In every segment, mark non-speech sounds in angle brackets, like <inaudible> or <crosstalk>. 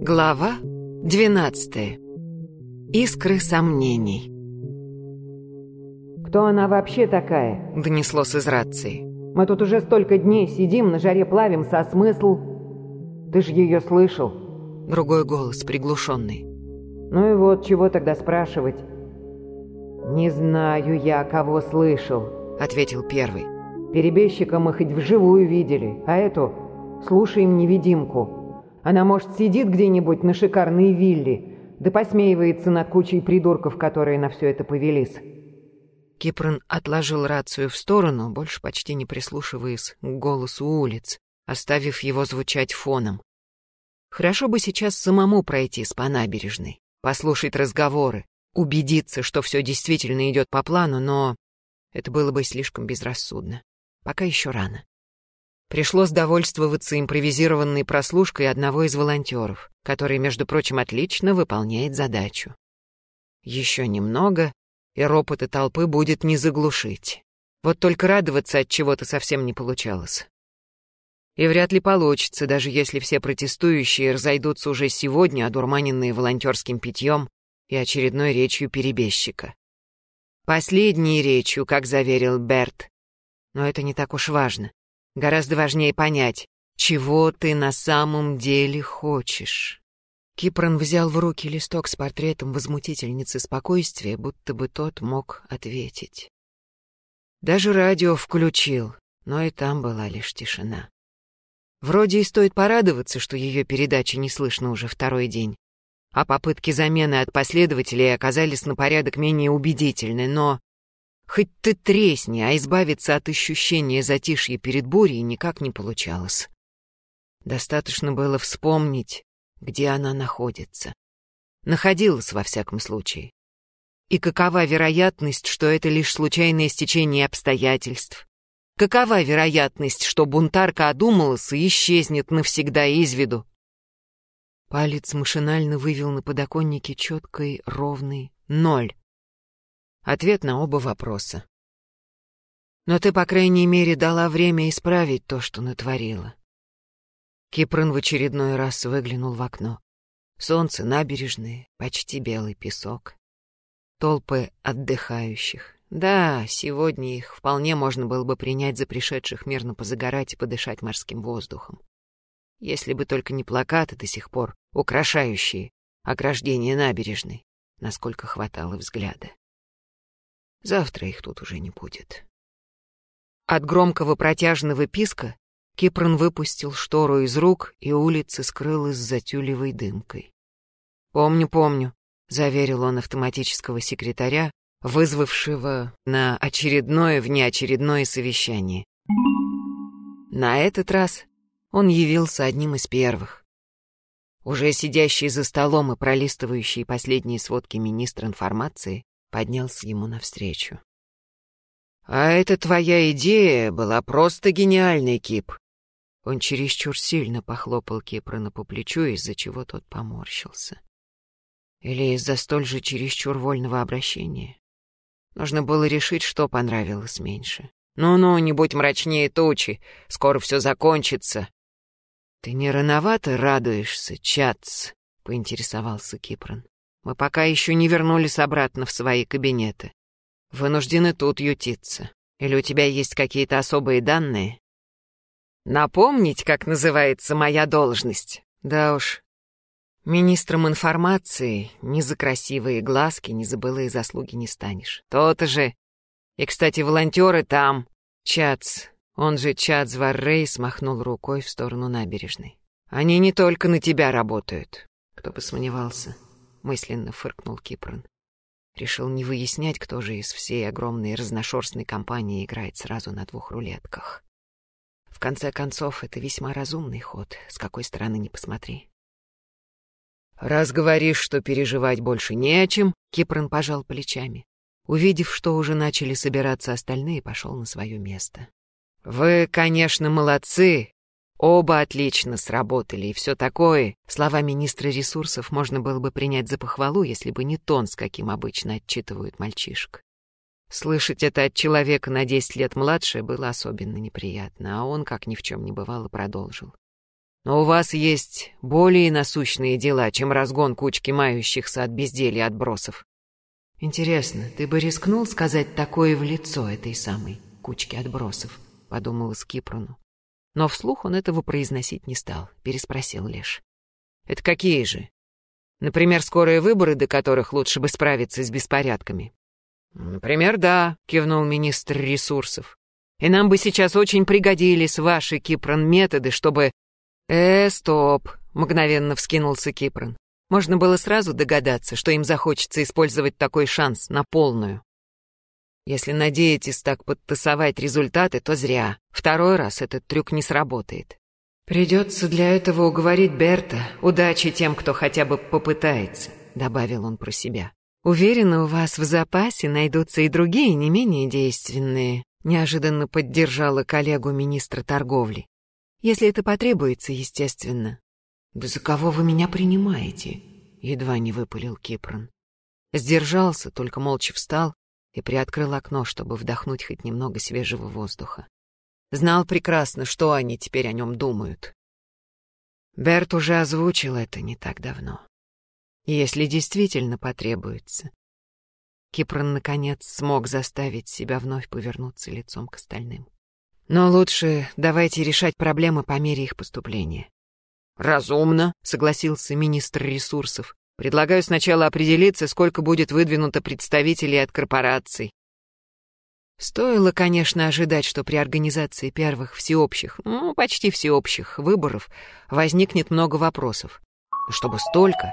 Глава двенадцатая. Искры сомнений. «Кто она вообще такая?» — донеслось из рации. «Мы тут уже столько дней сидим, на жаре плавимся, а смысл? Ты ж ее слышал?» Другой голос, приглушенный. «Ну и вот, чего тогда спрашивать?» «Не знаю я, кого слышал», — ответил первый. «Перебежчика мы хоть вживую видели, а эту слушаем невидимку. Она, может, сидит где-нибудь на шикарной вилле, да посмеивается над кучей придурков, которые на все это повелись». Кипран отложил рацию в сторону, больше почти не прислушиваясь к голосу улиц, оставив его звучать фоном. Хорошо бы сейчас самому пройтись по набережной, послушать разговоры, убедиться, что все действительно идет по плану, но это было бы слишком безрассудно. Пока еще рано. Пришлось довольствоваться импровизированной прослушкой одного из волонтеров, который, между прочим, отлично выполняет задачу. Еще немного, и ропота толпы будет не заглушить. Вот только радоваться от чего-то совсем не получалось. И вряд ли получится, даже если все протестующие разойдутся уже сегодня, одурманенные волонтерским питьем и очередной речью перебежчика. Последней речью, как заверил Берт. Но это не так уж важно. Гораздо важнее понять, чего ты на самом деле хочешь. Кипран взял в руки листок с портретом возмутительницы спокойствия, будто бы тот мог ответить. Даже радио включил, но и там была лишь тишина. Вроде и стоит порадоваться, что ее передачи не слышно уже второй день. А попытки замены от последователей оказались на порядок менее убедительны, но... Хоть ты тресни, а избавиться от ощущения затишья перед бурей никак не получалось. Достаточно было вспомнить, где она находится. Находилась, во всяком случае. И какова вероятность, что это лишь случайное стечение обстоятельств? Какова вероятность, что бунтарка одумалась и исчезнет навсегда из виду? Палец машинально вывел на подоконнике четкий, ровный ноль. Ответ на оба вопроса. Но ты, по крайней мере, дала время исправить то, что натворила. Кипран в очередной раз выглянул в окно. Солнце, набережные, почти белый песок. Толпы отдыхающих. Да, сегодня их вполне можно было бы принять за пришедших мирно позагорать и подышать морским воздухом. Если бы только не плакаты до сих пор, украшающие ограждение набережной, насколько хватало взгляда. Завтра их тут уже не будет. От громкого протяжного писка Кипран выпустил штору из рук, и улица скрылась за тюлевой дымкой. «Помню, помню», — заверил он автоматического секретаря, вызвавшего на очередное внеочередное совещание. На этот раз он явился одним из первых. Уже сидящий за столом и пролистывающий последние сводки министр информации поднялся ему навстречу. «А эта твоя идея была просто гениальной, Кип. Он чересчур сильно похлопал Кипрана по плечу, из-за чего тот поморщился. Или из-за столь же чересчур вольного обращения. Нужно было решить, что понравилось меньше. «Ну-ну, не будь мрачнее тучи, скоро все закончится». «Ты не рановато радуешься, Чац?» — поинтересовался Кипран. «Мы пока еще не вернулись обратно в свои кабинеты. Вынуждены тут ютиться. Или у тебя есть какие-то особые данные?» Напомнить, как называется моя должность? Да уж. Министром информации ни за красивые глазки, ни за былые заслуги не станешь. То-то же. И, кстати, волонтеры там. Чац, он же Чац Варрей, смахнул рукой в сторону набережной. Они не только на тебя работают. Кто бы сомневался, мысленно фыркнул Кипрон. Решил не выяснять, кто же из всей огромной разношерстной компании играет сразу на двух рулетках. В конце концов, это весьма разумный ход, с какой стороны ни посмотри. «Раз говоришь, что переживать больше не о чем», — Кипран пожал плечами. Увидев, что уже начали собираться остальные, пошел на свое место. «Вы, конечно, молодцы. Оба отлично сработали и все такое. Слова министра ресурсов можно было бы принять за похвалу, если бы не тон, с каким обычно отчитывают мальчишек. Слышать это от человека на десять лет младше было особенно неприятно, а он, как ни в чем не бывало, продолжил. Но у вас есть более насущные дела, чем разгон кучки мающихся от безделья отбросов. Интересно, ты бы рискнул сказать такое в лицо этой самой кучки отбросов? Подумала Скипрону. Но вслух он этого произносить не стал, переспросил лишь. Это какие же? Например, скорые выборы, до которых лучше бы справиться с беспорядками. Например, да, кивнул министр ресурсов. И нам бы сейчас очень пригодились ваши, Кипрон, методы, чтобы... Э, стоп, мгновенно вскинулся Кипрон. Можно было сразу догадаться, что им захочется использовать такой шанс на полную. Если надеетесь так подтасовать результаты, то зря. Второй раз этот трюк не сработает. «Придется для этого уговорить Берта. Удачи тем, кто хотя бы попытается», — добавил он про себя. «Уверена, у вас в запасе найдутся и другие, не менее действенные», — неожиданно поддержала коллегу министра торговли. «Если это потребуется, естественно». «Да за кого вы меня принимаете?» — едва не выпалил Кипрон. Сдержался, только молча встал и приоткрыл окно, чтобы вдохнуть хоть немного свежего воздуха. Знал прекрасно, что они теперь о нем думают. Берт уже озвучил это не так давно. Если действительно потребуется. Кипрон, наконец, смог заставить себя вновь повернуться лицом к остальным. Но лучше давайте решать проблемы по мере их поступления. «Разумно», — согласился министр ресурсов. «Предлагаю сначала определиться, сколько будет выдвинуто представителей от корпораций. Стоило, конечно, ожидать, что при организации первых всеобщих, ну, почти всеобщих выборов возникнет много вопросов. Чтобы столько...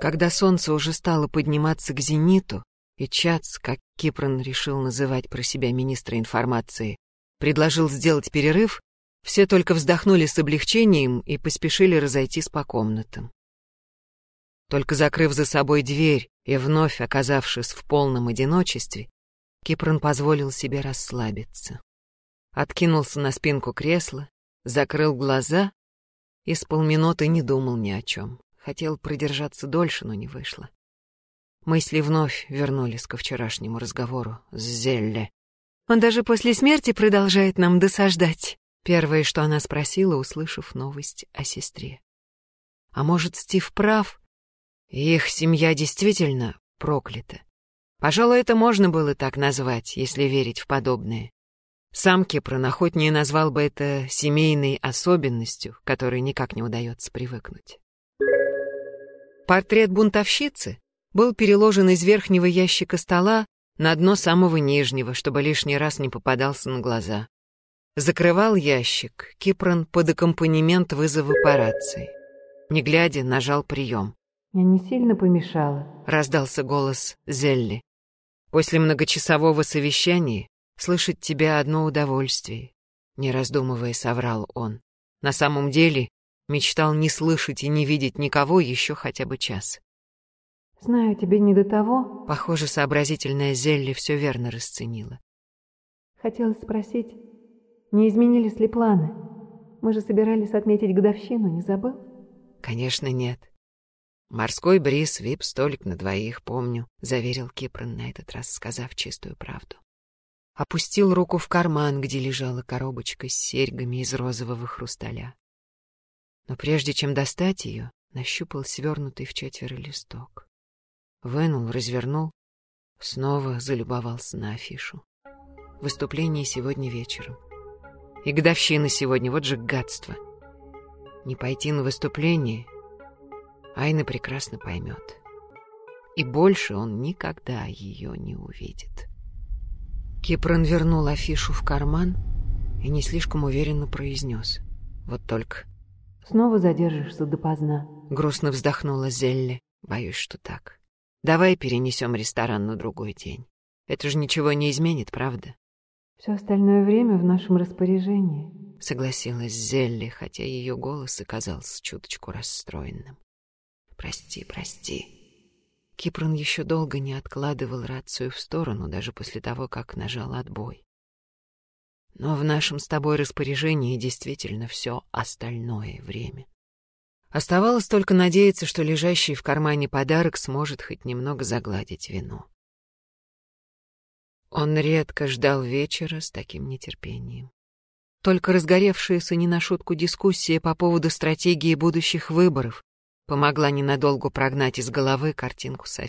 Когда солнце уже стало подниматься к зениту, и Чац, как Кипрон решил называть про себя министра информации, предложил сделать перерыв, все только вздохнули с облегчением и поспешили разойтись по комнатам. Только закрыв за собой дверь и вновь оказавшись в полном одиночестве, Кипрон позволил себе расслабиться. Откинулся на спинку кресла, закрыл глаза и с полминуты не думал ни о чем. Хотел продержаться дольше, но не вышло. Мысли вновь вернулись ко вчерашнему разговору с Зелле. «Он даже после смерти продолжает нам досаждать», — первое, что она спросила, услышав новость о сестре. «А может, Стив прав? Их семья действительно проклята. Пожалуй, это можно было так назвать, если верить в подобное. Сам Кипрон охотнее назвал бы это семейной особенностью, которой никак не удается привыкнуть. Портрет бунтовщицы был переложен из верхнего ящика стола на дно самого нижнего, чтобы лишний раз не попадался на глаза. Закрывал ящик Кипрон под аккомпанемент вызова по рации. Не глядя, нажал прием. «Я не сильно помешала?» — раздался голос Зелли. После многочасового совещания слышать тебя одно удовольствие, не раздумывая, соврал он. На самом деле мечтал не слышать и не видеть никого еще хотя бы час. Знаю, тебе не до того. Похоже, сообразительная Зелли все верно расценила. Хотела спросить, не изменились ли планы? Мы же собирались отметить годовщину, не забыл? Конечно, нет. «Морской бриз, вип-столик на двоих, помню», — заверил Кипрон на этот раз, сказав чистую правду. Опустил руку в карман, где лежала коробочка с серьгами из розового хрусталя. Но прежде чем достать ее, нащупал свернутый в четверо листок. Вынул, развернул, снова залюбовался на афишу. Выступление сегодня вечером. И годовщина сегодня, вот же гадство. Не пойти на выступление Айна прекрасно поймет. И больше он никогда ее не увидит. Кипрон вернул афишу в карман и не слишком уверенно произнес. Вот только... «Снова задержишься допоздна», — грустно вздохнула Зелли. «Боюсь, что так. Давай перенесем ресторан на другой день. Это же ничего не изменит, правда?» «Все остальное время в нашем распоряжении», — согласилась Зелли, хотя ее голос оказался чуточку расстроенным. Прости, прости. Кипрон еще долго не откладывал рацию в сторону, даже после того, как нажал отбой. Но в нашем с тобой распоряжении действительно все остальное время. Оставалось только надеяться, что лежащий в кармане подарок сможет хоть немного загладить вину. Он редко ждал вечера с таким нетерпением. Только разгоревшаяся не на шутку дискуссия по поводу стратегии будущих выборов помогла ненадолго прогнать из головы картинку с.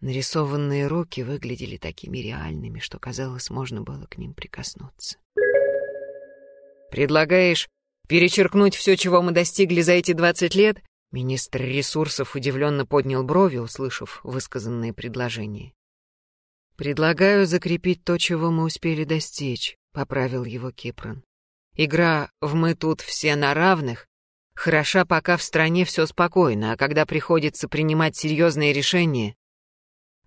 Нарисованные руки выглядели такими реальными, что, казалось, можно было к ним прикоснуться. «Предлагаешь перечеркнуть все, чего мы достигли за эти двадцать лет?» Министр ресурсов удивленно поднял брови, услышав высказанное предложение. «Предлагаю закрепить то, чего мы успели достичь», — поправил его Кипрон. «Игра в «мы тут все на равных» хороша, пока в стране все спокойно, а когда приходится принимать серьезные решения,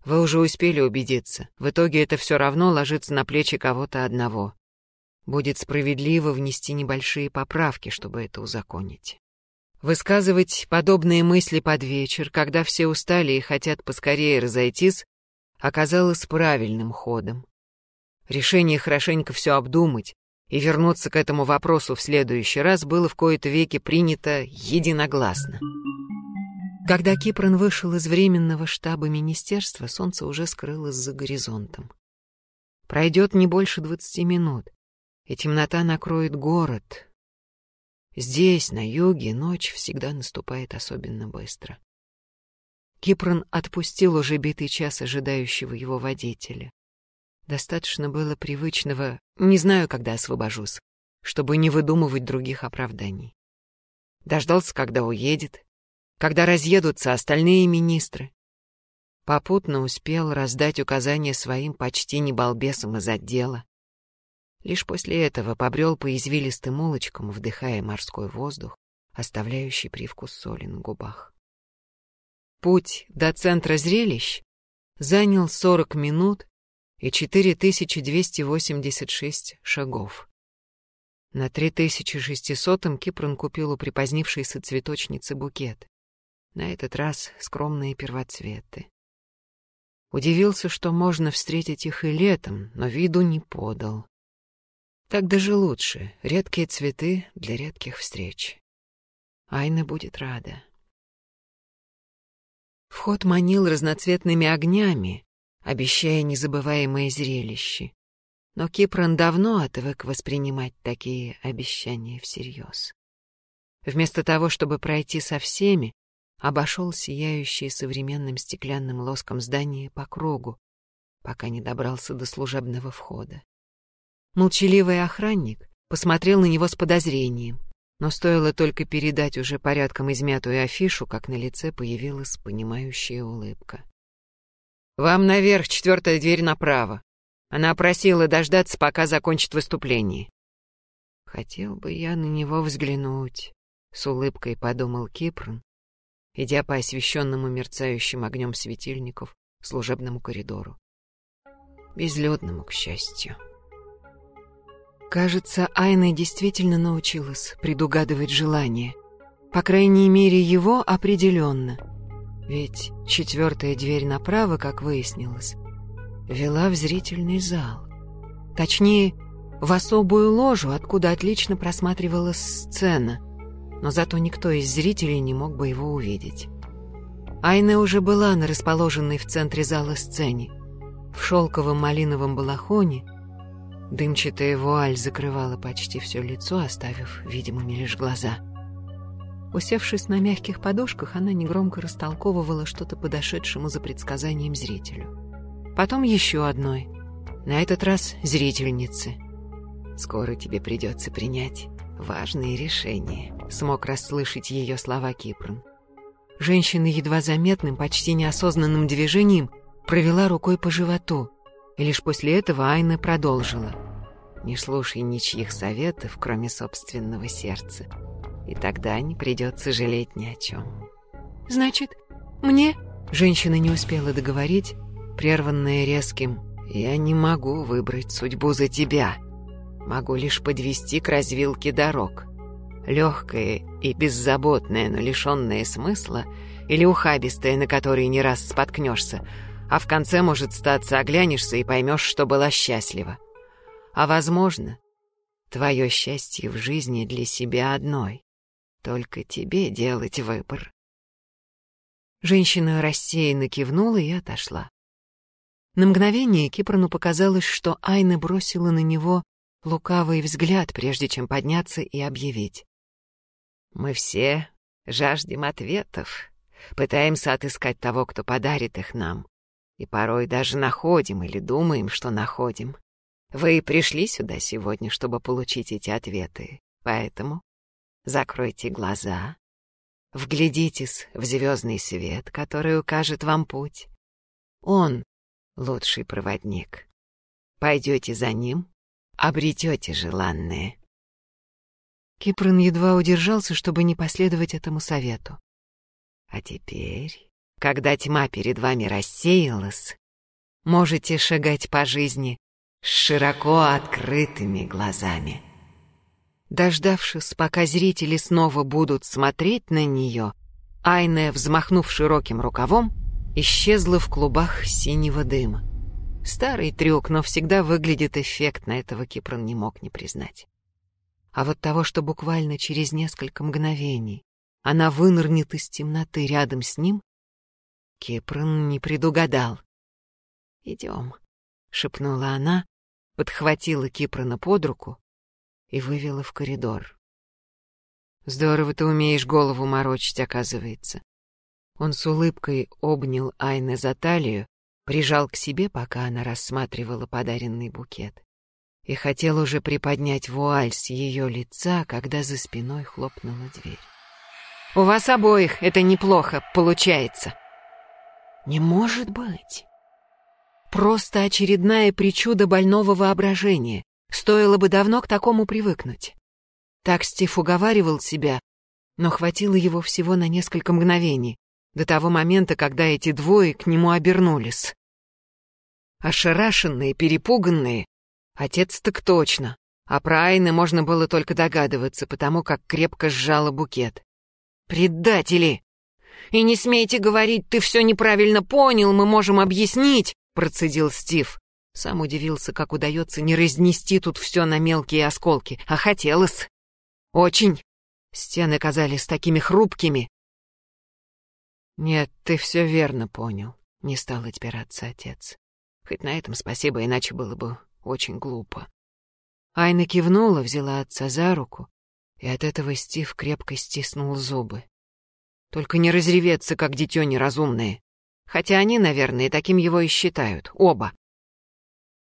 вы уже успели убедиться, в итоге это все равно ложится на плечи кого-то одного. Будет справедливо внести небольшие поправки, чтобы это узаконить. Высказывать подобные мысли под вечер, когда все устали и хотят поскорее разойтись, оказалось правильным ходом. Решение хорошенько все обдумать и вернуться к этому вопросу в следующий раз было в кои-то веки принято единогласно. Когда Кипран вышел из временного штаба министерства, солнце уже скрылось за горизонтом. Пройдет не больше двадцати минут, и темнота накроет город. Здесь, на юге, ночь всегда наступает особенно быстро. Кипран отпустил уже битый час ожидающего его водителя. Достаточно было привычного «не знаю, когда освобожусь», чтобы не выдумывать других оправданий. Дождался, когда уедет, когда разъедутся остальные министры. Попутно успел раздать указания своим почти не балбесам из отдела. Лишь после этого побрел по извилистым улочкам, вдыхая морской воздух, оставляющий привкус соли на губах. Путь до центра зрелищ занял 40 минут и 4286 шагов. На 3600-м Кипран купил у припозднившейся цветочницы букет. На этот раз скромные первоцветы. Удивился, что можно встретить их и летом, но виду не подал. Так даже лучше. Редкие цветы для редких встреч. Айна будет рада. Вход манил разноцветными огнями, обещая незабываемое зрелище. Но Кипран давно отвык воспринимать такие обещания всерьез. Вместо того, чтобы пройти со всеми, обошел сияющее современным стеклянным лоском здание по кругу, пока не добрался до служебного входа. Молчаливый охранник посмотрел на него с подозрением, но стоило только передать уже порядком измятую афишу, как на лице появилась понимающая улыбка. «Вам наверх, четвертая дверь направо. Она просила дождаться, пока закончит выступление». «Хотел бы я на него взглянуть», — с улыбкой подумал Кипрн, идя по освещенному мерцающим огнем светильников служебному коридору. Безлюдному, к счастью. Кажется, Айна действительно научилась предугадывать желание. По крайней мере, его определенно. Ведь четвертая дверь направо, как выяснилось, вела в зрительный зал. Точнее, в особую ложу, откуда отлично просматривалась сцена — но зато никто из зрителей не мог бы его увидеть. Айна уже была на расположенной в центре зала сцене. В шелковом малиновом балахоне дымчатая вуаль закрывала почти все лицо, оставив видимыми лишь глаза. Усевшись на мягких подушках, она негромко растолковывала что-то подошедшему за предсказанием зрителю. Потом еще одной. На этот раз зрительнице. «Скоро тебе придется принять важные решения», — смог расслышать ее слова Кипран. Женщина едва заметным, почти неосознанным движением провела рукой по животу, и лишь после этого Айна продолжила. «Не слушай ничьих советов, кроме собственного сердца, и тогда не придется жалеть ни о чем». «Значит, мне...» Женщина не успела договорить, прерванная резким «Я не могу выбрать судьбу за тебя», Могу лишь подвести к развилке дорог. Легкое и беззаботное, но лишенное смысла, или ухабистое, на которой не раз споткнешься, а в конце, может, статься, оглянешься и поймешь, что была счастлива. А, возможно, твое счастье в жизни для себя одной. Только тебе делать выбор. Женщина рассеянно кивнула и отошла. На мгновение Кипрану показалось, что Айна бросила на него лукавый взгляд, прежде чем подняться и объявить. «Мы все жаждем ответов, пытаемся отыскать того, кто подарит их нам, и порой даже находим или думаем, что находим. Вы пришли сюда сегодня, чтобы получить эти ответы, поэтому закройте глаза, вглядитесь в звездный свет, который укажет вам путь. Он — лучший проводник. Пойдете за ним, обретете желанное. Кипран едва удержался, чтобы не последовать этому совету. А теперь, когда тьма перед вами рассеялась, можете шагать по жизни с широко открытыми глазами. Дождавшись, пока зрители снова будут смотреть на нее, Айне, взмахнув широким рукавом, исчезла в клубах синего дыма. Старый трюк, но всегда выглядит эффектно, этого Кипрон не мог не признать. А вот того, что буквально через несколько мгновений она вынырнет из темноты рядом с ним, Кипрон не предугадал. «Идем», — шепнула она, подхватила Кипрона под руку и вывела в коридор. «Здорово ты умеешь голову морочить, оказывается». Он с улыбкой обнял Айне за талию, прижал к себе, пока она рассматривала подаренный букет, и хотел уже приподнять вуаль с ее лица, когда за спиной хлопнула дверь. «У вас обоих это неплохо получается». «Не может быть!» Просто очередная причуда больного воображения. Стоило бы давно к такому привыкнуть. Так Стив уговаривал себя, но хватило его всего на несколько мгновений, до того момента, когда эти двое к нему обернулись. Ошарашенные, перепуганные, отец так точно, а про Айны можно было только догадываться, потому как крепко сжала букет. «Предатели! И не смейте говорить, ты все неправильно понял, мы можем объяснить!» процедил Стив. Сам удивился, как удается не разнести тут все на мелкие осколки, а хотелось. Очень. Стены казались такими хрупкими. Нет, ты все верно понял, не стал отпираться отец. Хоть на этом спасибо, иначе было бы очень глупо. Айна кивнула, взяла отца за руку, и от этого Стив крепко стиснул зубы. Только не разреветься, как дитё неразумное. Хотя они, наверное, таким его и считают, оба.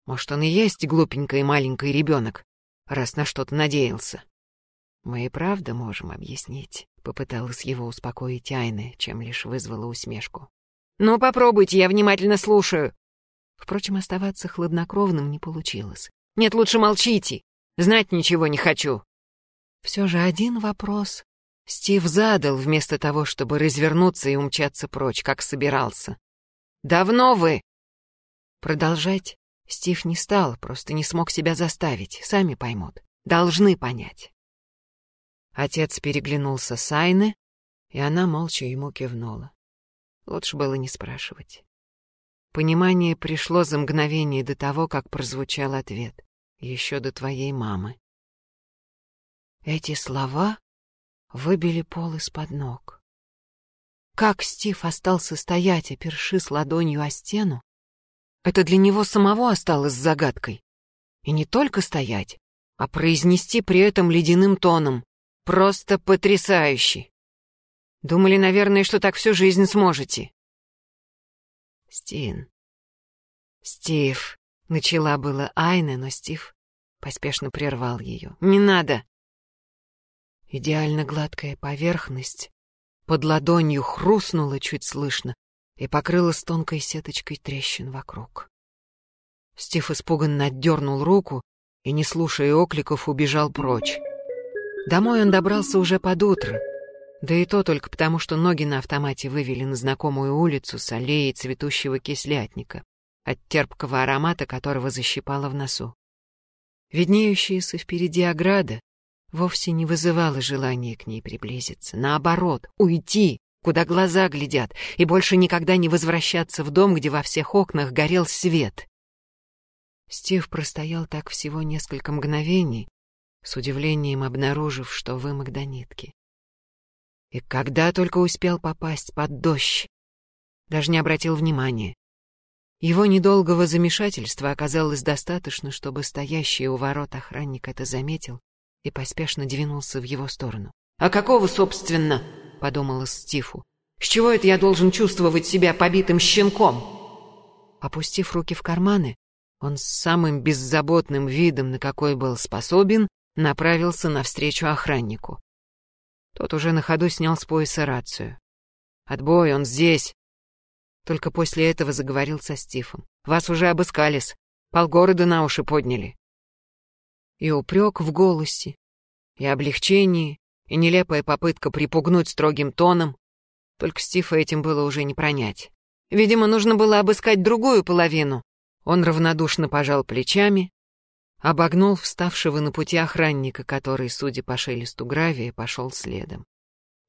Может, он и есть глупенький маленький ребенок, раз на что-то надеялся. Мы и правда можем объяснить, попыталась его успокоить Айны, чем лишь вызвала усмешку. Ну, попробуйте, я внимательно слушаю. Впрочем, оставаться хладнокровным не получилось. Нет, лучше молчите. Знать ничего не хочу. Все же один вопрос Стив задал вместо того, чтобы развернуться и умчаться прочь, как собирался. «Давно вы?» Продолжать Стив не стал, просто не смог себя заставить, сами поймут. Должны понять. Отец переглянулся с Айны, и она молча ему кивнула. Лучше было не спрашивать. Понимание пришло за мгновение до того, как прозвучал ответ. Еще до твоей мамы. Эти слова выбили пол из-под ног. Как Стив остался стоять, опершись ладонью о стену, это для него самого осталось загадкой. И не только стоять, а произнести при этом ледяным тоном. Просто потрясающе. Думали, наверное, что так всю жизнь сможете. Стин. Стив. Начала было Айна, но Стив поспешно прервал ее. Не надо. Идеально гладкая поверхность под ладонью хрустнула чуть слышно и покрылась тонкой сеточкой трещин вокруг. Стив испуганно отдернул руку и, не слушая окликов, убежал прочь. Домой он добрался уже под утро, да и то только потому, что ноги на автомате вывели на знакомую улицу с аллеей цветущего кислятника, от терпкого аромата которого защипало в носу. Виднеющаяся впереди ограда вовсе не вызывало желания к ней приблизиться. Наоборот, уйти, куда глаза глядят, и больше никогда не возвращаться в дом, где во всех окнах горел свет. Стив простоял так всего несколько мгновений, с удивлением обнаружив, что вымок до нитки. И когда только успел попасть под дождь, даже не обратил внимания. Его недолгого замешательства оказалось достаточно, чтобы стоящий у ворот охранник это заметил и поспешно двинулся в его сторону. «А какого, собственно?» — подумала Стифу. «С чего это я должен чувствовать себя побитым щенком?» Опустив руки в карманы, он с самым беззаботным видом, на какой был способен, направился навстречу охраннику. Тот уже на ходу снял с пояса рацию. «Отбой, он здесь!» Только после этого заговорил со Стифом. «Вас уже обыскались, полгорода на уши подняли». И упрек в голосе, и облегчение, и нелепая попытка припугнуть строгим тоном. Только Стифа этим было уже не пронять. Видимо, нужно было обыскать другую половину. Он равнодушно пожал плечами, обогнул вставшего на пути охранника, который, судя по шелесту гравия, пошел следом.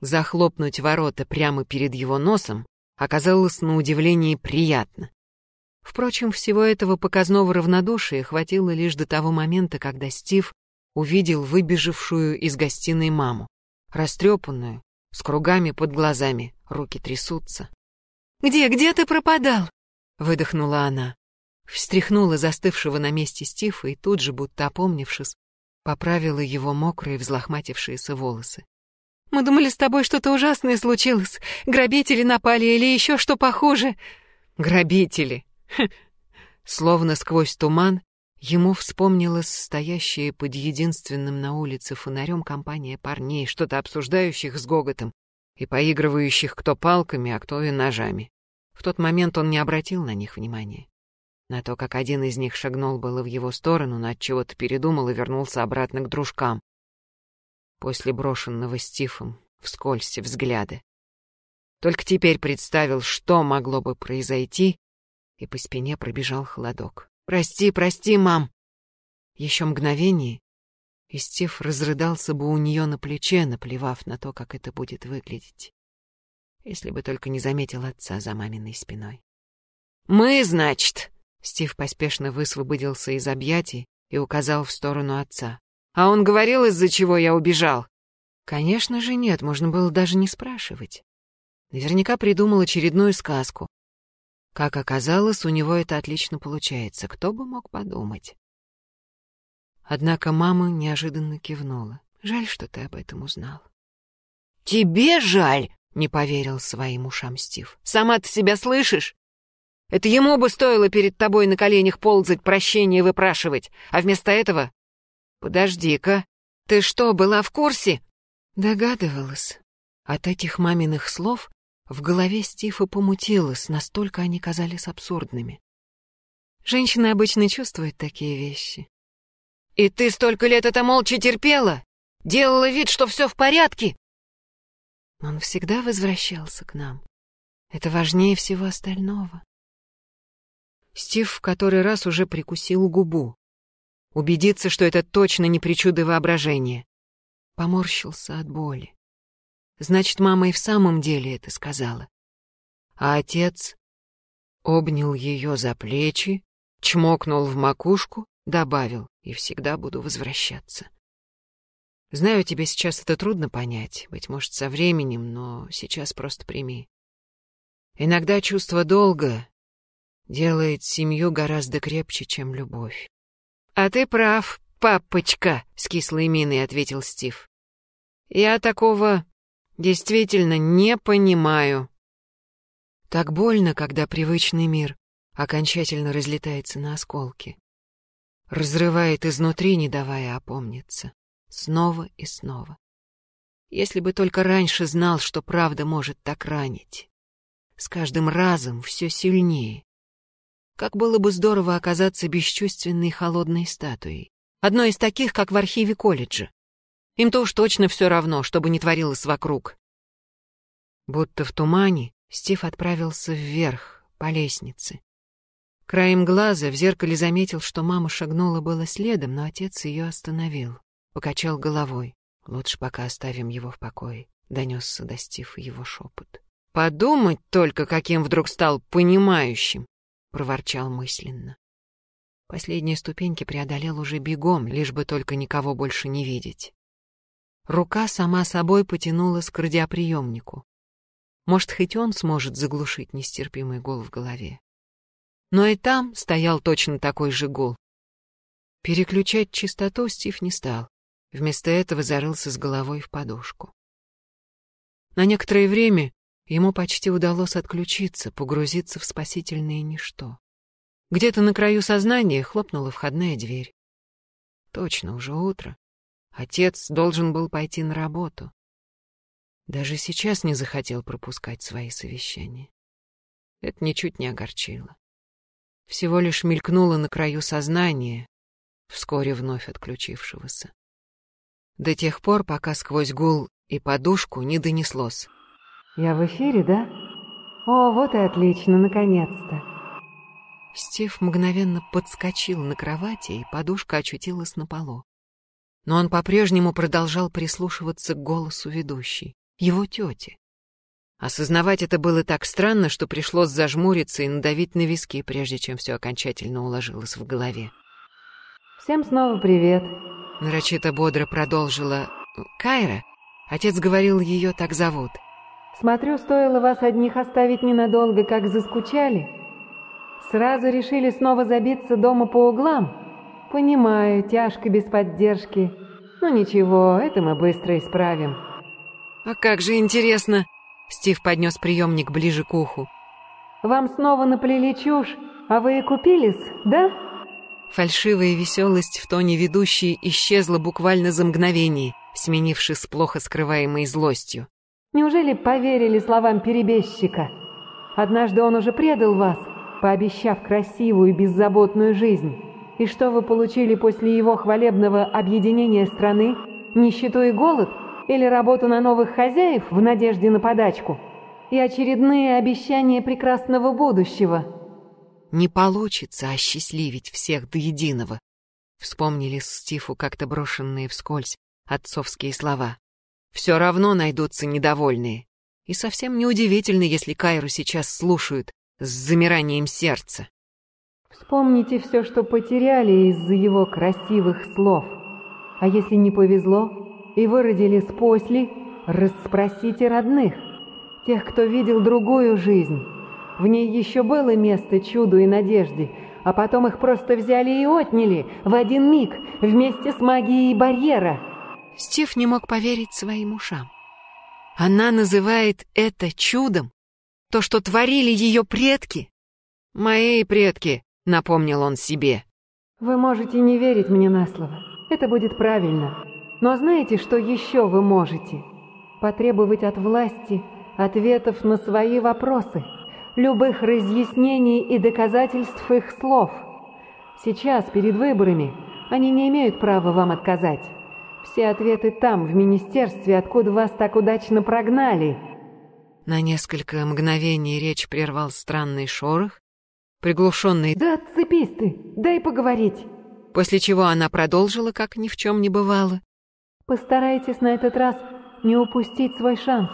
Захлопнуть ворота прямо перед его носом оказалось на удивление приятно. Впрочем, всего этого показного равнодушия хватило лишь до того момента, когда Стив увидел выбежавшую из гостиной маму, растрепанную, с кругами под глазами, руки трясутся. «Где, где ты пропадал?» — выдохнула она. Встряхнула застывшего на месте Стива и тут же, будто опомнившись, поправила его мокрые взлохматившиеся волосы. Мы думали, с тобой что-то ужасное случилось. Грабители напали или еще что похуже. Грабители. <laughs> Словно сквозь туман ему вспомнилась стоящая под единственным на улице фонарем компания парней, что-то обсуждающих с гоготом и поигрывающих кто палками, а кто и ножами. В тот момент он не обратил на них внимания. На то, как один из них шагнул было в его сторону, но от чего-то передумал и вернулся обратно к дружкам после брошенного Стифом вскользь взгляда. Только теперь представил, что могло бы произойти, и по спине пробежал холодок. «Прости, прости, мам!» Еще мгновение, и Стив разрыдался бы у нее на плече, наплевав на то, как это будет выглядеть. Если бы только не заметил отца за маминой спиной. «Мы, значит!» Стив поспешно высвободился из объятий и указал в сторону отца. А он говорил, из-за чего я убежал? Конечно же нет, можно было даже не спрашивать. Наверняка придумал очередную сказку. Как оказалось, у него это отлично получается. Кто бы мог подумать? Однако мама неожиданно кивнула. Жаль, что ты об этом узнал. Тебе жаль? Не поверил своим ушам Стив. Сама ты себя слышишь? Это ему бы стоило перед тобой на коленях ползать, прощения выпрашивать, а вместо этого «Подожди-ка, ты что, была в курсе?» Догадывалась. От этих маминых слов в голове Стифа помутилось, настолько они казались абсурдными. Женщины обычно чувствуют такие вещи. «И ты столько лет это молча терпела? Делала вид, что все в порядке?» Он всегда возвращался к нам. Это важнее всего остального. Стив в который раз уже прикусил губу. Убедиться, что это точно не причуды воображения. Поморщился от боли. Значит, мама и в самом деле это сказала. А отец обнял ее за плечи, чмокнул в макушку, добавил, и всегда буду возвращаться. Знаю, тебе сейчас это трудно понять, быть может, со временем, но сейчас просто прими. Иногда чувство долга делает семью гораздо крепче, чем любовь. «А ты прав, папочка», — с кислой миной ответил Стив. «Я такого действительно не понимаю». Так больно, когда привычный мир окончательно разлетается на осколки. Разрывает изнутри, не давая опомниться. Снова и снова. Если бы только раньше знал, что правда может так ранить. С каждым разом все сильнее. Как было бы здорово оказаться бесчувственной холодной статуей. Одной из таких, как в архиве колледжа. Им-то уж точно все равно, что бы ни творилось вокруг. Будто в тумане Стив отправился вверх, по лестнице. Краем глаза в зеркале заметил, что мама шагнула было следом, но отец ее остановил. Покачал головой. «Лучше пока оставим его в покое», — донесся до Стив его шепот. «Подумать только, каким вдруг стал понимающим. — проворчал мысленно. Последние ступеньки преодолел уже бегом, лишь бы только никого больше не видеть. Рука сама собой потянулась к радиоприемнику. Может, хоть он сможет заглушить нестерпимый гул в голове. но и там стоял точно такой же гул. Переключать частоту Стив не стал. Вместо этого зарылся с головой в подушку. На некоторое время ему почти удалось отключиться, погрузиться в спасительное ничто. Где-то на краю сознания хлопнула входная дверь. Точно, уже утро. Отец должен был пойти на работу. Даже сейчас не захотел пропускать свои совещания. Это ничуть не огорчило. Всего лишь мелькнуло на краю сознания, вскоре вновь отключившегося. До тех пор, пока сквозь гул и подушку не донеслось. «Я в эфире, да? О, вот и отлично, наконец-то!» Стив мгновенно подскочил на кровати, и подушка очутилась на полу. Но он по-прежнему продолжал прислушиваться к голосу ведущей, его тети. Осознавать это было так странно, что пришлось зажмуриться и надавить на виски, прежде чем все окончательно уложилось в голове. «Всем снова привет», — нарочито бодро продолжила Кайра. Отец говорил, ее так зовут. «Смотрю, стоило вас одних оставить ненадолго, как заскучали. Сразу решили снова забиться дома по углам. Понимаю, тяжко без поддержки. Но ничего, это мы быстро исправим». «А как же интересно!» Стив поднес приемник ближе к уху. «Вам снова наплели чушь, а вы и купились, да?» Фальшивая веселость в тоне ведущей исчезла буквально за мгновение, сменившись плохо скрываемой злостью. «Неужели поверили словам перебежчика? Однажды он уже предал вас, пообещав красивую беззаботную жизнь. И что вы получили после его хвалебного объединения страны? Нищету и голод?» или работу на новых хозяев в надежде на подачку, и очередные обещания прекрасного будущего. Не получится осчастливить всех до единого. Вспомнили Стифу как-то брошенные вскользь отцовские слова. Все равно найдутся недовольные. И совсем неудивительно, если Кайру сейчас слушают с замиранием сердца. Вспомните все, что потеряли из-за его красивых слов. А если не повезло, и вы родились после, расспросите родных, тех, кто видел другую жизнь. В ней еще было место чуду и надежде, а потом их просто взяли и отняли в один миг вместе с магией барьера. Стив не мог поверить своим ушам. Она называет это чудом? То, что творили ее предки? Мои предки, напомнил он себе. Вы можете не верить мне на слово. Это будет правильно. Но знаете, что еще вы можете? Потребовать от власти ответов на свои вопросы, любых разъяснений и доказательств их слов. Сейчас, перед выборами, они не имеют права вам отказать. Все ответы там, в министерстве, откуда вас так удачно прогнали. На несколько мгновений речь прервал странный шорох, приглушенный «Да отцепись ты, дай поговорить!» После чего она продолжила, как ни в чем не бывало. Постарайтесь на этот раз не упустить свой шанс.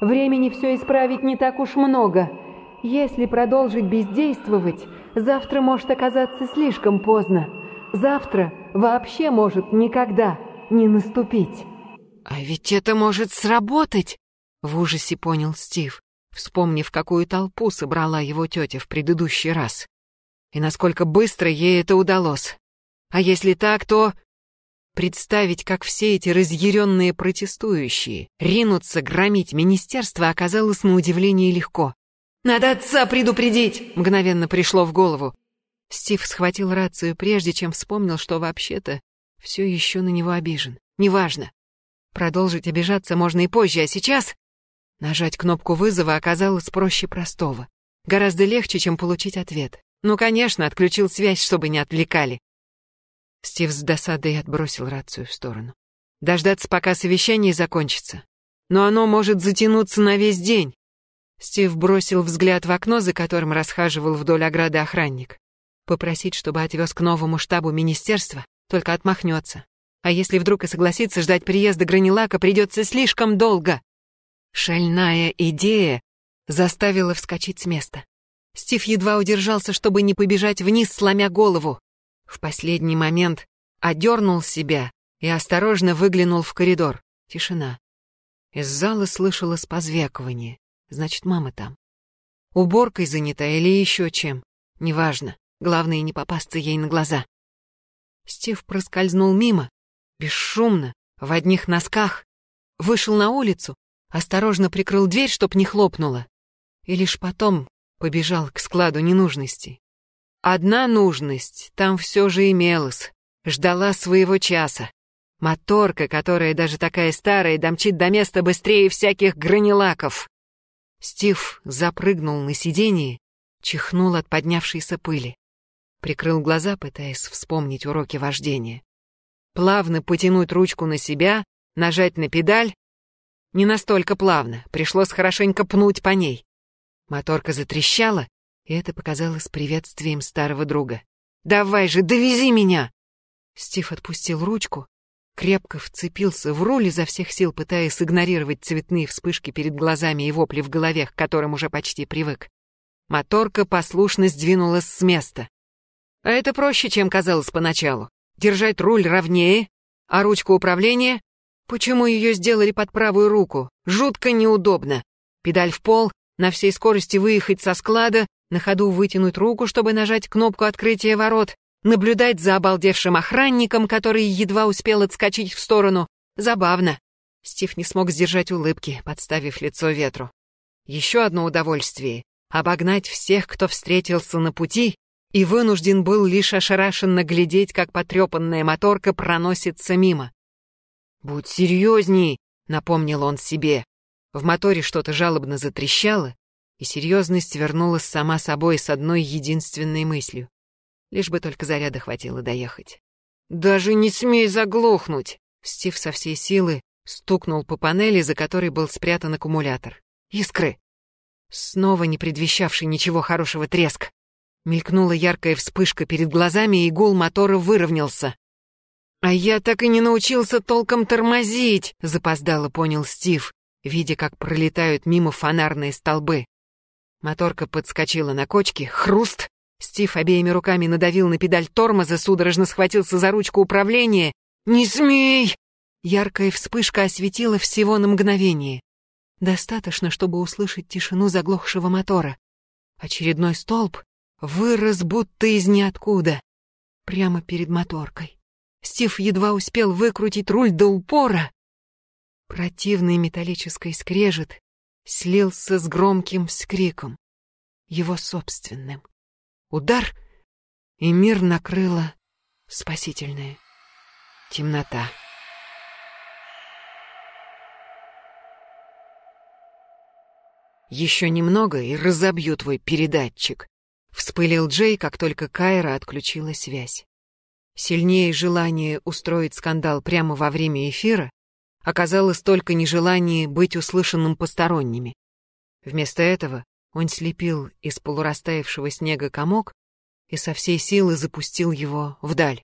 Времени все исправить не так уж много. Если продолжить бездействовать, завтра может оказаться слишком поздно. Завтра вообще может никогда не наступить. А ведь это может сработать, в ужасе понял Стив, вспомнив, какую толпу собрала его тетя в предыдущий раз. И насколько быстро ей это удалось. А если так, то... Представить, как все эти разъяренные протестующие ринутся громить министерство, оказалось на удивление легко. «Надо отца предупредить!» — мгновенно пришло в голову. Стив схватил рацию, прежде чем вспомнил, что вообще-то все еще на него обижен. Неважно. Продолжить обижаться можно и позже, а сейчас... Нажать кнопку вызова оказалось проще простого. Гораздо легче, чем получить ответ. Ну, конечно, отключил связь, чтобы не отвлекали. Стив с досадой отбросил рацию в сторону. Дождаться, пока совещание закончится. Но оно может затянуться на весь день. Стив бросил взгляд в окно, за которым расхаживал вдоль ограды охранник. Попросить, чтобы отвез к новому штабу министерства, только отмахнется. А если вдруг и согласится ждать приезда Гранилака, придется слишком долго. Шальная идея заставила вскочить с места. Стив едва удержался, чтобы не побежать вниз, сломя голову. В последний момент одернул себя и осторожно выглянул в коридор. Тишина. Из зала слышалось позвякивание. Значит, мама там. Уборкой занята или еще чем. Неважно, главное не попасться ей на глаза. Стив проскользнул мимо, бесшумно, в одних носках, вышел на улицу, осторожно прикрыл дверь, чтоб не хлопнула, и лишь потом побежал к складу ненужностей. Одна нужность там все же имелась, ждала своего часа. Моторка, которая даже такая старая, домчит до места быстрее всяких гранилаков. Стив запрыгнул на сиденье, чихнул от поднявшейся пыли. Прикрыл глаза, пытаясь вспомнить уроки вождения. Плавно потянуть ручку на себя, нажать на педаль. Не настолько плавно, пришлось хорошенько пнуть по ней. Моторка затрещала, и это показалось приветствием старого друга. «Давай же, довези меня!» Стив отпустил ручку, крепко вцепился в руль изо всех сил, пытаясь игнорировать цветные вспышки перед глазами и вопли в голове, к которым уже почти привык. Моторка послушно сдвинулась с места. А это проще, чем казалось поначалу. Держать руль ровнее, а ручку управления... Почему ее сделали под правую руку? Жутко неудобно. Педаль в пол, на всей скорости выехать со склада, на ходу вытянуть руку, чтобы нажать кнопку открытия ворот, наблюдать за обалдевшим охранником, который едва успел отскочить в сторону. Забавно. Стив не смог сдержать улыбки, подставив лицо ветру. Еще одно удовольствие — обогнать всех, кто встретился на пути, и вынужден был лишь ошарашенно глядеть, как потрепанная моторка проносится мимо. «Будь серьезней», — напомнил он себе. В моторе что-то жалобно затрещало, и серьезность вернулась сама собой с одной единственной мыслью. Лишь бы только заряда хватило доехать. «Даже не смей заглохнуть!» Стив со всей силы стукнул по панели, за которой был спрятан аккумулятор. «Искры!» Снова не предвещавший ничего хорошего треск. Мелькнула яркая вспышка перед глазами, и гул мотора выровнялся. «А я так и не научился толком тормозить», — запоздало понял Стив, видя, как пролетают мимо фонарные столбы. Моторка подскочила на кочке, хруст, Стив обеими руками надавил на педаль тормоза, судорожно схватился за ручку управления. «Не смей!» Яркая вспышка осветила всего на мгновение. Достаточно, чтобы услышать тишину заглохшего мотора. Очередной столб вырос будто из ниоткуда. Прямо перед моторкой. Стив едва успел выкрутить руль до упора. Противный металлический скрежет слился с громким вскриком. Его собственным. Удар, и мир накрыла спасительная темнота. «Еще немного и разобью твой передатчик», — вспылил Джей, как только Кайра отключила связь. Сильнее желание устроить скандал прямо во время эфира оказалось только нежелание быть услышанным посторонними. Вместо этого он слепил из полурастаявшего снега комок и со всей силы запустил его вдаль.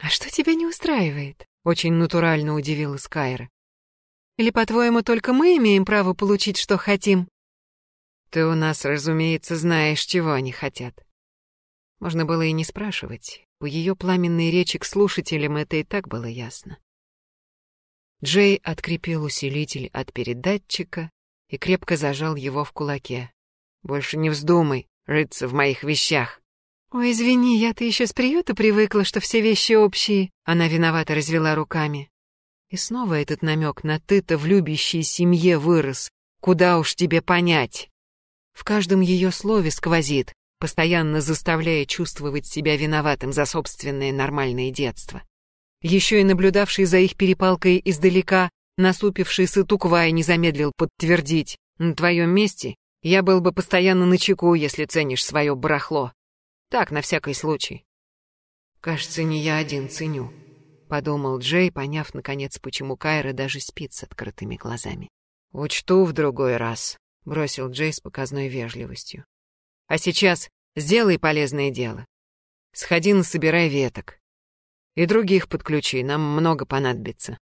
«А что тебя не устраивает?» — очень натурально удивилась Кайра. «Или, по-твоему, только мы имеем право получить, что хотим?» «Ты у нас, разумеется, знаешь, чего они хотят». Можно было и не спрашивать. По ее пламенной речи к слушателям это и так было ясно. Джей открепил усилитель от передатчика и крепко зажал его в кулаке. Больше не вздумай рыться в моих вещах. «Ой, извини, я-то еще с приюта привыкла, что все вещи общие». Она виновато развела руками. И снова этот намек на «ты-то в любящей семье вырос. Куда уж тебе понять?» В каждом ее слове сквозит, постоянно заставляя чувствовать себя виноватым за собственное нормальное детство. Еще и наблюдавший за их перепалкой издалека, насупившийся Туквай не замедлил подтвердить. «На твоем месте я был бы постоянно на чеку, если ценишь свое барахло. Так, на всякий случай. Кажется, не я один ценю, подумал Джей, поняв наконец, почему Кайра даже спит с открытыми глазами. Учту в другой раз, бросил Джей с показной вежливостью. А сейчас сделай полезное дело. Сходи насобирай веток. И других подключи, нам много понадобится.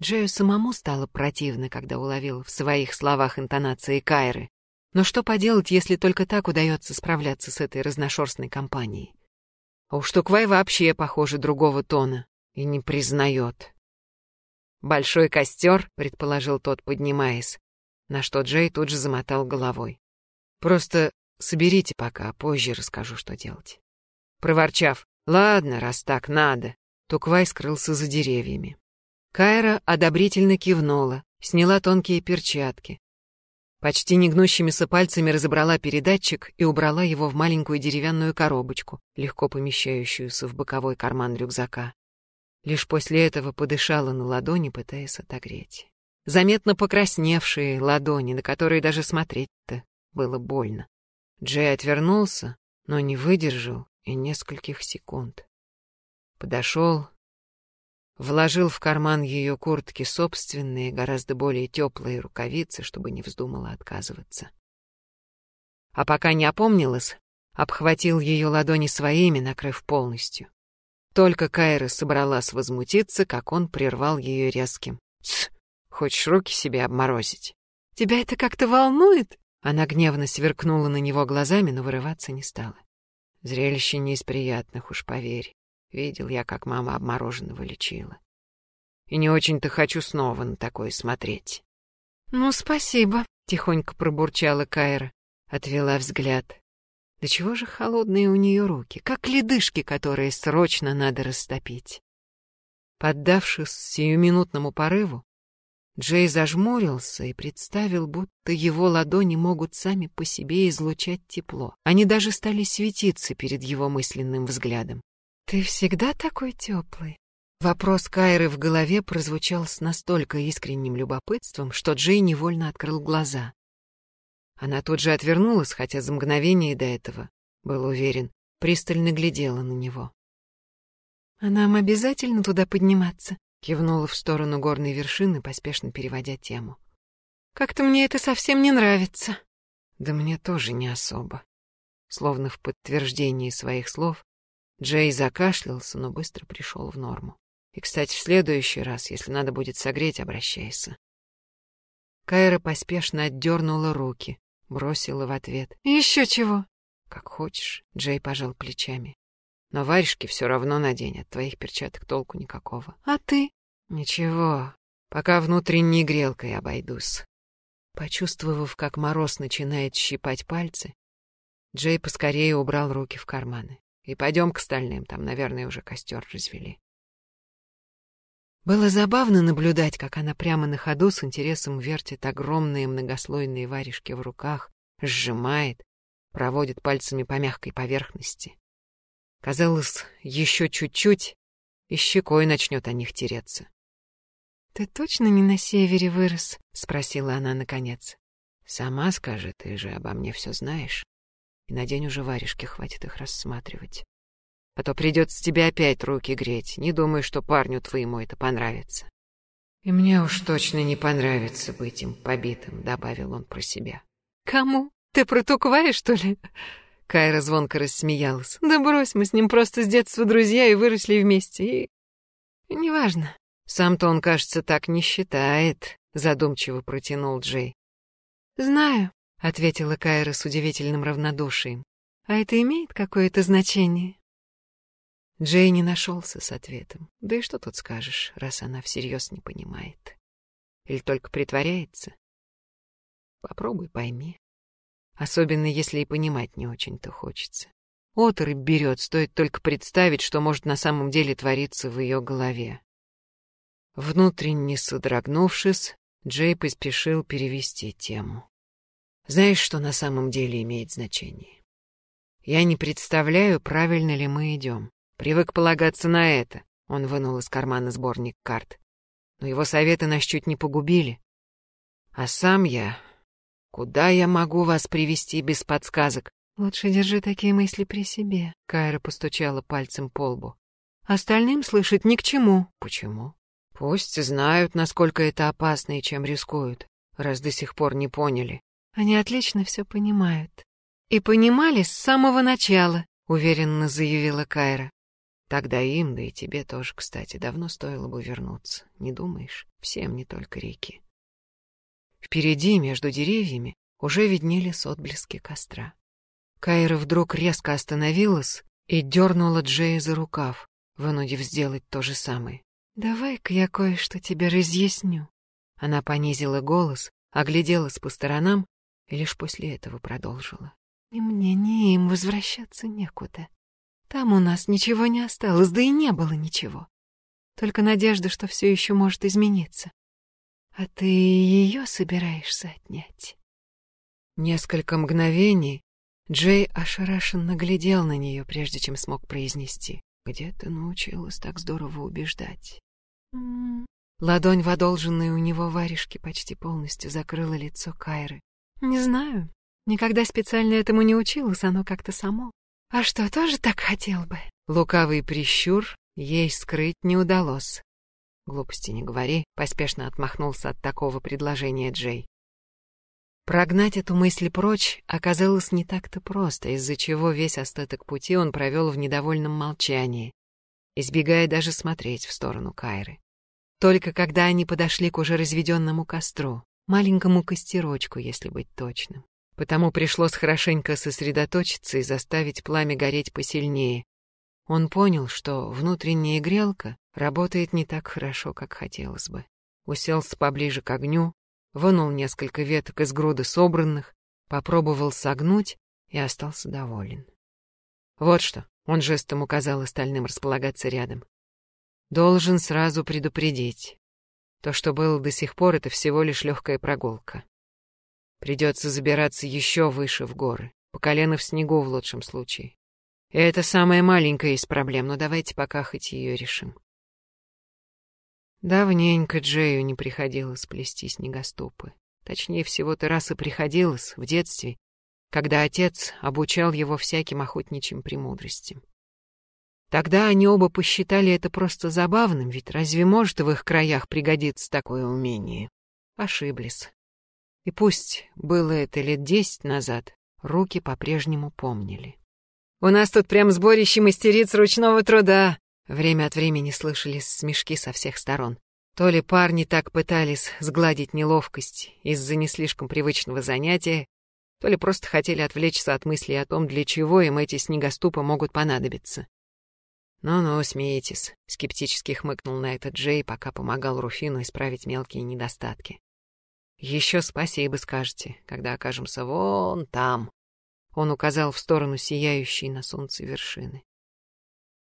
Джею самому стало противно, когда уловил в своих словах интонации Кайры. Но что поделать, если только так удается справляться с этой разношерстной компанией? А уж Туквай вообще, похоже, другого тона и не признает. «Большой костер», — предположил тот, поднимаясь, на что Джей тут же замотал головой. «Просто соберите пока, позже расскажу, что делать. Проворчав, ладно, раз так надо, Туквай скрылся за деревьями. Кайра одобрительно кивнула, сняла тонкие перчатки. Почти негнущимися пальцами разобрала передатчик и убрала его в маленькую деревянную коробочку, легко помещающуюся в боковой карман рюкзака. Лишь после этого подышала на ладони, пытаясь отогреть. Заметно покрасневшие ладони, на которые даже смотреть-то было больно. Джей отвернулся, но не выдержал и нескольких секунд. Подошел, вложил в карман ее куртки собственные, гораздо более теплые рукавицы, чтобы не вздумала отказываться. А пока не опомнилась, обхватил ее ладони своими, накрыв полностью. Только Кайра собралась возмутиться, как он прервал ее резким. «Тсс! Хочешь руки себе обморозить?» «Тебя это как-то волнует?» Она гневно сверкнула на него глазами, но вырываться не стала. Зрелище не из приятных, уж поверь. Видел я, как мама обмороженного лечила. И не очень-то хочу снова на такое смотреть. «Ну, спасибо», — тихонько пробурчала Кайра, отвела взгляд. Да чего же холодные у нее руки, как ледышки, которые срочно надо растопить. Поддавшись сиюминутному порыву, Джей зажмурился и представил, будто его ладони могут сами по себе излучать тепло. Они даже стали светиться перед его мысленным взглядом. «Ты всегда такой теплый?» Вопрос Кайры в голове прозвучал с настолько искренним любопытством, что Джей невольно открыл глаза. Она тут же отвернулась, хотя за мгновение до этого, был уверен, пристально глядела на него. «А нам обязательно туда подниматься?» — кивнула в сторону горной вершины, поспешно переводя тему. «Как-то мне это совсем не нравится». «Да мне тоже не особо». Словно в подтверждении своих слов, Джей закашлялся, но быстро пришел в норму. И, кстати, в следующий раз, если надо будет согреть, обращайся. Кайра поспешно отдернула руки, бросила в ответ. «Еще чего?» «Как хочешь», — Джей пожал плечами. «Но варежки все равно надень, от твоих перчаток толку никакого». «А ты?» «Ничего, пока внутренней грелкой обойдусь». Почувствовав, как мороз начинает щипать пальцы, Джей поскорее убрал руки в карманы. И пойдем к стальным, там, наверное, уже костер развели. Было забавно наблюдать, как она прямо на ходу с интересом вертит огромные многослойные варежки в руках, сжимает, проводит пальцами по мягкой поверхности. Казалось, еще чуть-чуть, и щекой начнет о них тереться. «Ты точно не на севере вырос?» — спросила она наконец. «Сама скажи, ты же обо мне все знаешь» и на день уже варежки хватит их рассматривать. А то придется тебе опять руки греть. Не думай, что парню твоему это понравится. И мне уж точно не понравится быть им побитым, добавил он про себя. Кому? Ты про Туквая, что ли? Кайра звонко рассмеялась. Да брось, мы с ним просто с детства друзья и выросли вместе. И... Неважно. Сам-то он, кажется, так не считает, задумчиво протянул Джей. Знаю, — ответила Кайра с удивительным равнодушием. «А это имеет какое-то значение?» Джей не нашелся с ответом. Да и что тут скажешь, раз она всерьез не понимает? Или только притворяется? Попробуй пойми. Особенно, если и понимать не очень-то хочется. Оторопь берет, стоит только представить, что может на самом деле твориться в ее голове. Внутренне содрогнувшись, Джей поспешил перевести тему. Знаешь, что на самом деле имеет значение? Я не представляю, правильно ли мы идем. Привык полагаться на это. Он вынул из кармана сборник карт. Но его советы нас чуть не погубили. А сам я... Куда я могу вас привести без подсказок? Лучше держи такие мысли при себе. Кайра постучала пальцем по лбу. Остальным слышать ни к чему. Почему? Пусть знают, насколько это опасно и чем рискуют, раз до сих пор не поняли. Они отлично все понимают. И понимали с самого начала, уверенно заявила Кайра. Тогда им, да и тебе тоже, кстати, давно стоило бы вернуться. Не думаешь? Всем, не только реки. Впереди, между деревьями, уже виднелись отблески костра. Кайра вдруг резко остановилась и дернула Джея за рукав, вынудив сделать то же самое. «Давай-ка я кое-что тебе разъясню». Она понизила голос, огляделась по сторонам и лишь после этого продолжила. И мне не им возвращаться некуда. Там у нас ничего не осталось, да и не было ничего. Только надежда, что все еще может измениться. А ты ее собираешься отнять? Несколько мгновений Джей ошарашенно глядел на нее, прежде чем смог произнести. «Где ты научилась так здорово убеждать?» Ладонь в одолженной у него варежке почти полностью закрыла лицо Кайры. «Не знаю. Никогда специально этому не училась, оно как-то само. А что, тоже так хотел бы?» Лукавый прищур ей скрыть не удалось. «Глупости не говори», — поспешно отмахнулся от такого предложения Джей. Прогнать эту мысль прочь оказалось не так-то просто, из-за чего весь остаток пути он провел в недовольном молчании, избегая даже смотреть в сторону Кайры. Только когда они подошли к уже разведенному костру, маленькому костерочку, если быть точным. Потому пришлось хорошенько сосредоточиться и заставить пламя гореть посильнее. Он понял, что внутренняя грелка работает не так хорошо, как хотелось бы. Уселся поближе к огню, вынул несколько веток из груды собранных, попробовал согнуть и остался доволен. Вот что, он жестом указал остальным располагаться рядом. Должен сразу предупредить. То, что было до сих пор, это всего лишь легкая прогулка. Придется забираться еще выше в горы, по колено в снегу в лучшем случае. И это самая маленькая из проблем, но давайте пока хоть ее решим. Давненько Джею не приходилось плести снегоступы. Точнее всего-то раз и приходилось, в детстве, когда отец обучал его всяким охотничьим премудростям. Тогда они оба посчитали это просто забавным, ведь разве может в их краях пригодиться такое умение? Ошиблись. И пусть было это лет десять назад, руки по-прежнему помнили. «У нас тут прям сборище мастериц ручного труда!» Время от времени слышались смешки со всех сторон. То ли парни так пытались сгладить неловкость из-за не слишком привычного занятия, то ли просто хотели отвлечься от мыслей о том, для чего им эти снегоступы могут понадобиться. «Ну-ну, смеетесь», — скептически хмыкнул на это Джей, пока помогал Руфину исправить мелкие недостатки. «Еще спасибо скажете, когда окажемся вон там», — он указал в сторону сияющей на солнце вершины.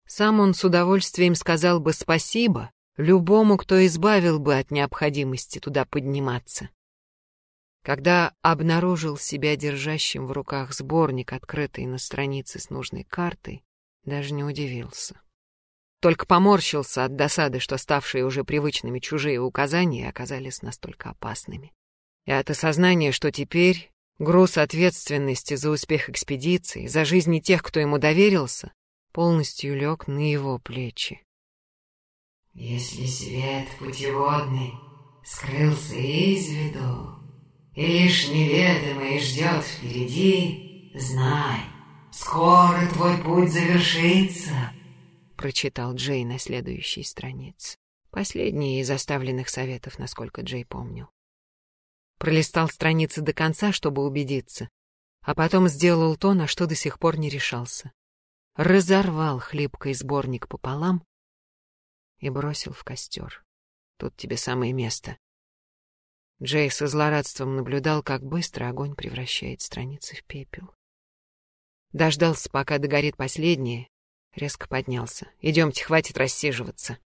Сам он с удовольствием сказал бы спасибо любому, кто избавил бы от необходимости туда подниматься. Когда обнаружил себя держащим в руках сборник, открытый на странице с нужной картой, даже не удивился. Только поморщился от досады, что ставшие уже привычными чужие указания оказались настолько опасными. И от осознания, что теперь груз ответственности за успех экспедиции, за жизни тех, кто ему доверился, полностью лег на его плечи. Если свет путеводный скрылся из виду, и лишь неведомый ждет впереди, знай, скоро твой путь завершится, прочитал Джей на следующей странице. Последний из оставленных советов, насколько Джей помнил. Пролистал страницы до конца, чтобы убедиться, а потом сделал то, на что до сих пор не решался разорвал хлипкий сборник пополам и бросил в костер. Тут тебе самое место. Джей со злорадством наблюдал, как быстро огонь превращает страницы в пепел. Дождался, пока догорит последнее, резко поднялся. «Идемте, хватит рассиживаться».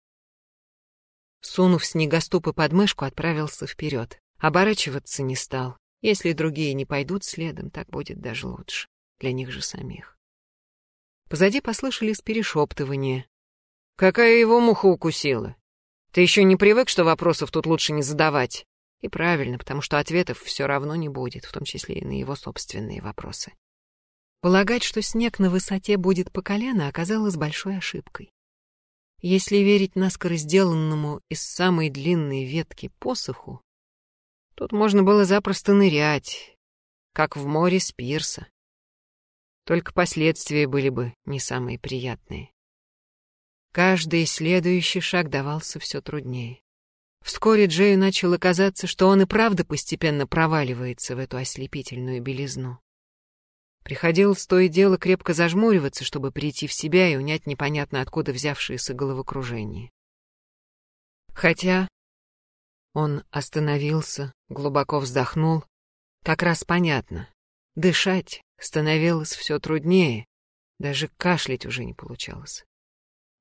Сунув снегоступы под мышку, отправился вперед. Оборачиваться не стал. Если другие не пойдут следом, так будет даже лучше. Для них же самих. Позади послышались перешептывания. «Какая его муха укусила? Ты еще не привык, что вопросов тут лучше не задавать?» И правильно, потому что ответов все равно не будет, в том числе и на его собственные вопросы. Полагать, что снег на высоте будет по колено, оказалось большой ошибкой. Если верить наскоро сделанному из самой длинной ветки посоху, тут можно было запросто нырять, как в море с пирса. Только последствия были бы не самые приятные. Каждый следующий шаг давался все труднее. Вскоре Джею начало казаться, что он и правда постепенно проваливается в эту ослепительную белизну. Приходилось то и дело крепко зажмуриваться, чтобы прийти в себя и унять непонятно откуда взявшееся головокружение. Хотя он остановился, глубоко вздохнул. Как раз понятно. Дышать Становилось все труднее. Даже кашлять уже не получалось.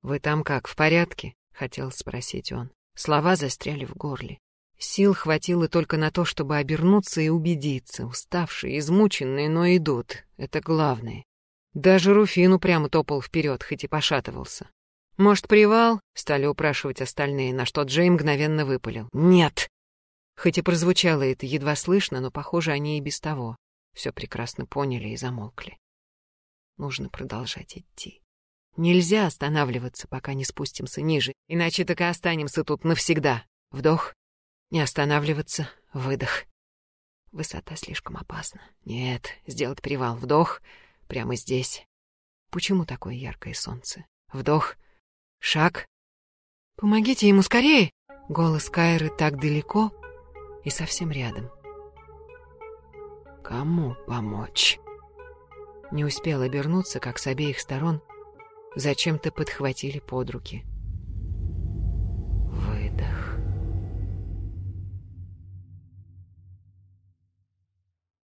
«Вы там как, в порядке?» — хотел спросить он. Слова застряли в горле. Сил хватило только на то, чтобы обернуться и убедиться. Уставшие, измученные, но идут. Это главное. Даже Руфину прямо топал вперед, хоть и пошатывался. «Может, привал?» — стали упрашивать остальные, на что Джей мгновенно выпалил. «Нет!» Хоть и прозвучало это едва слышно, но, похоже, они и без того все прекрасно поняли и замолкли. Нужно продолжать идти. Нельзя останавливаться, пока не спустимся ниже, иначе так и останемся тут навсегда. Вдох, не останавливаться, выдох. Высота слишком опасна. Нет, сделать привал, вдох, прямо здесь. Почему такое яркое солнце? Вдох, шаг. «Помогите ему скорее!» Голос Кайры так далеко и совсем рядом. Кому помочь? Не успел обернуться, как с обеих сторон зачем-то подхватили под руки. Выдох.